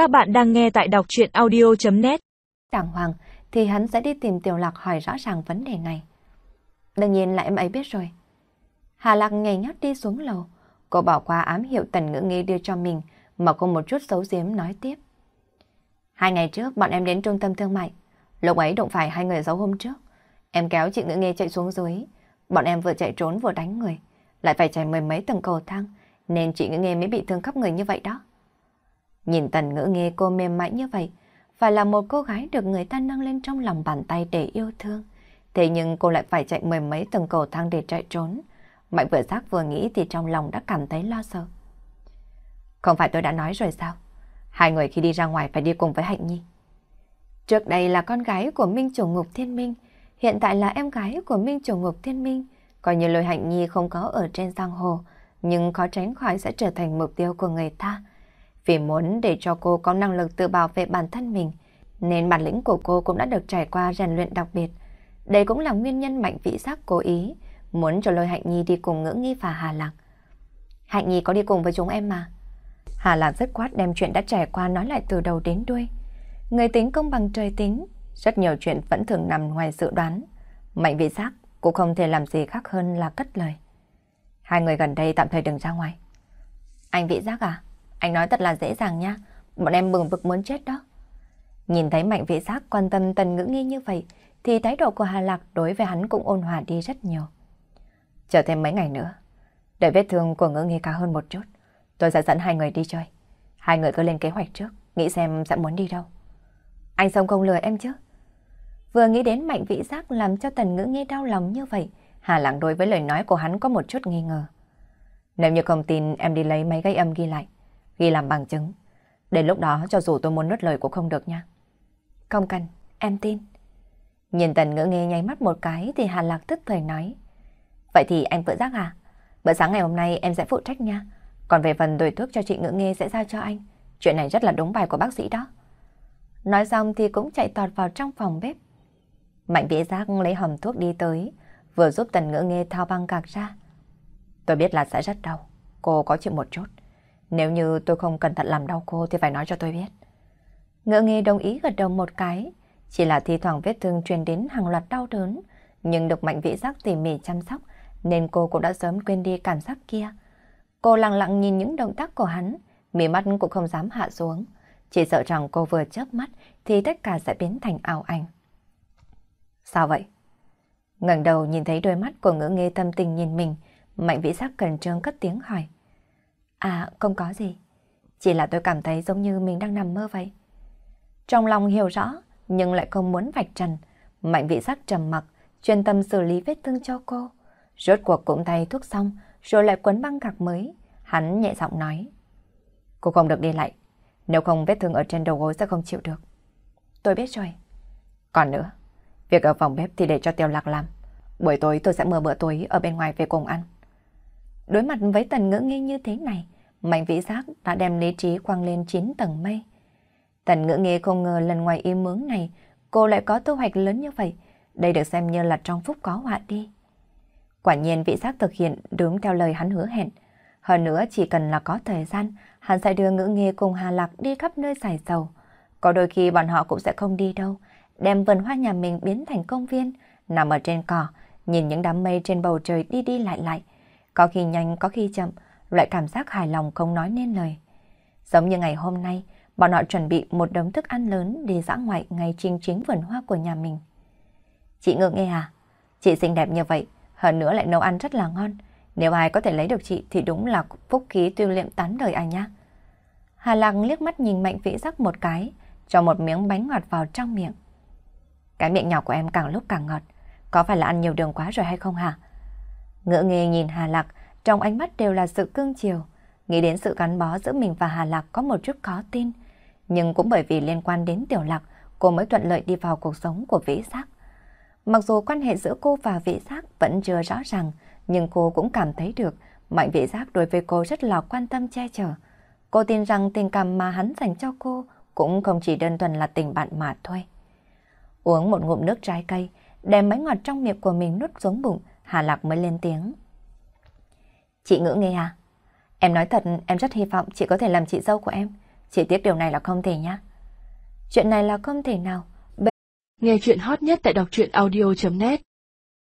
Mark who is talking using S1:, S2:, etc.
S1: Các bạn đang nghe tại đọc chuyện audio.net
S2: Đàng hoàng, thì hắn sẽ đi tìm Tiểu Lạc hỏi rõ ràng vấn đề này. Đương nhiên là em ấy biết rồi. Hà Lạc ngày nhót đi xuống lầu. Cô bỏ qua ám hiệu tần ngữ nghi đưa cho mình, mà cô một chút xấu giếm nói tiếp. Hai ngày trước, bọn em đến trung tâm thương mại. Lúc ấy đụng phải hai người giấu hôm trước. Em kéo chị ngữ nghi chạy xuống dưới. Bọn em vừa chạy trốn vừa đánh người. Lại phải chạy mười mấy tầng cầu thang. Nên chị ngữ nghi mới bị thương khắp người như vậy đó. Nhìn tần ngữ nghe cô mềm mại như vậy. Phải là một cô gái được người ta nâng lên trong lòng bàn tay để yêu thương. Thế nhưng cô lại phải chạy mười mấy tầng cầu thang để chạy trốn. Mạnh vừa giác vừa nghĩ thì trong lòng đã cảm thấy lo sợ. Không phải tôi đã nói rồi sao? Hai người khi đi ra ngoài phải đi cùng với Hạnh Nhi. Trước đây là con gái của Minh Chủ Ngục Thiên Minh, hiện tại là em gái của Minh Chủ Ngục Thiên Minh. Coi như lời Hạnh Nhi không có ở trên giang hồ, nhưng khó tránh khỏi sẽ trở thành mục tiêu của người ta. Vì muốn để cho cô có năng lực tự bảo vệ bản thân mình, nên bản lĩnh của cô cũng đã được trải qua rèn luyện đặc biệt. Đây cũng là nguyên nhân mạnh vĩ giác cố ý, muốn cho lôi Hạnh Nhi đi cùng ngữ nghi và Hà Lạc. Hạnh Nhi có đi cùng với chúng em mà. Hà Lạc rất quát đem chuyện đã trải qua nói lại từ đầu đến đuôi. Người tính công bằng trời tính, rất nhiều chuyện vẫn thường nằm ngoài dự đoán. Mạnh vị giác cũng không thể làm gì khác hơn là cất lời. Hai người gần đây tạm thời đừng ra ngoài. Anh vị giác à? Anh nói thật là dễ dàng nha. Bọn em bừng vực muốn chết đó. Nhìn thấy mạnh vị giác quan tâm tần ngữ nghi như vậy, thì thái độ của Hà Lạc đối với hắn cũng ôn hòa đi rất nhiều. Chờ thêm mấy ngày nữa, đợi vết thương của ngữ nghi cao hơn một chút, tôi sẽ dẫn hai người đi chơi. Hai người cứ lên kế hoạch trước, nghĩ xem sẽ muốn đi đâu. Anh sống không lừa em chứ? Vừa nghĩ đến mạnh vị giác làm cho tần ngữ nghi đau lòng như vậy, Hà Lạc đối với lời nói của hắn có một chút nghi ngờ. Nếu như không tin em đi lấy máy gây âm ghi lại, ghi làm bằng chứng. Đến lúc đó cho dù tôi muốn nuốt lời cũng không được nha. Không cần, em tin. Nhìn tần ngỡ nghe nháy mắt một cái thì Hà Lạc tức thời nói. Vậy thì anh vợ giác à? Bữa sáng ngày hôm nay em sẽ phụ trách nha. Còn về phần đổi thuốc cho chị ngữ nghe sẽ giao cho anh. Chuyện này rất là đúng bài của bác sĩ đó. Nói xong thì cũng chạy tọt vào trong phòng bếp. Mạnh vĩ giác lấy hòm thuốc đi tới, vừa giúp tần ngữ nghe thao băng gạc ra. Tôi biết là sẽ rất đau, cô có chịu một chút. Nếu như tôi không cẩn thận làm đau cô thì phải nói cho tôi biết. Ngựa nghe đồng ý gật đầu một cái, chỉ là thi thoảng vết thương truyền đến hàng loạt đau đớn, nhưng được mạnh vĩ giác tỉ mỉ chăm sóc nên cô cũng đã sớm quên đi cảm giác kia. Cô lặng lặng nhìn những động tác của hắn, mí mắt cũng không dám hạ xuống, chỉ sợ rằng cô vừa chớp mắt thì tất cả sẽ biến thành ảo ảnh. Sao vậy? ngẩng đầu nhìn thấy đôi mắt của ngữ nghe tâm tình nhìn mình, mạnh vĩ giác cần trương cất tiếng hỏi. À, không có gì. Chỉ là tôi cảm thấy giống như mình đang nằm mơ vậy. Trong lòng hiểu rõ, nhưng lại không muốn vạch trần. Mạnh vị giác trầm mặc, chuyên tâm xử lý vết thương cho cô. Rốt cuộc cũng thay thuốc xong, rồi lại quấn băng gạc mới. Hắn nhẹ giọng nói. Cô không được đi lại, nếu không vết thương ở trên đầu gối sẽ không chịu được. Tôi biết rồi. Còn nữa, việc ở phòng bếp thì để cho Tiêu Lạc làm. Buổi tối tôi sẽ mở bữa tối ở bên ngoài về cùng ăn. Đối mặt với tần ngữ nghi như thế này, mạnh vĩ giác đã đem lý trí quăng lên 9 tầng mây. Tần ngữ nghi không ngờ lần ngoài ý mướng này, cô lại có thu hoạch lớn như vậy. Đây được xem như là trong phúc có họa đi. Quả nhiên vị giác thực hiện đúng theo lời hắn hứa hẹn. Hơn nữa chỉ cần là có thời gian, hắn sẽ đưa ngữ nghi cùng Hà Lạc đi khắp nơi giải sầu. Có đôi khi bọn họ cũng sẽ không đi đâu, đem vườn hoa nhà mình biến thành công viên, nằm ở trên cỏ, nhìn những đám mây trên bầu trời đi đi lại lại. Có khi nhanh, có khi chậm, loại cảm giác hài lòng không nói nên lời. Giống như ngày hôm nay, bọn họ chuẩn bị một đống thức ăn lớn để dã ngoại ngay trên chính vườn hoa của nhà mình. Chị ngượng nghe à? Chị xinh đẹp như vậy, hơn nữa lại nấu ăn rất là ngon. Nếu ai có thể lấy được chị thì đúng là phúc khí tuyên liệm tán đời à anh nhá. Hà Lạc liếc mắt nhìn Mạnh Vĩ Giác một cái, cho một miếng bánh ngọt vào trong miệng. Cái miệng nhỏ của em càng lúc càng ngọt, có phải là ăn nhiều đường quá rồi hay không hả? Ngỡ nghề nhìn Hà Lạc, trong ánh mắt đều là sự cương chiều. Nghĩ đến sự gắn bó giữa mình và Hà Lạc có một chút khó tin. Nhưng cũng bởi vì liên quan đến Tiểu Lạc, cô mới thuận lợi đi vào cuộc sống của Vĩ Giác. Mặc dù quan hệ giữa cô và Vĩ Giác vẫn chưa rõ ràng, nhưng cô cũng cảm thấy được Mạnh Vĩ Giác đối với cô rất là quan tâm che chở. Cô tin rằng tình cảm mà hắn dành cho cô cũng không chỉ đơn thuần là tình bạn mà thôi. Uống một ngụm nước trái cây, đem bánh ngọt trong miệng của mình nuốt xuống bụng, Hà Lạc mới lên tiếng. Chị ngữ nghe à? Em nói thật, em rất hy vọng chị có thể làm chị dâu của em. Chỉ tiếc điều này là không thể nhá. Chuyện này là không thể nào.
S1: Nghe chuyện hot nhất tại đọc truyện audio.net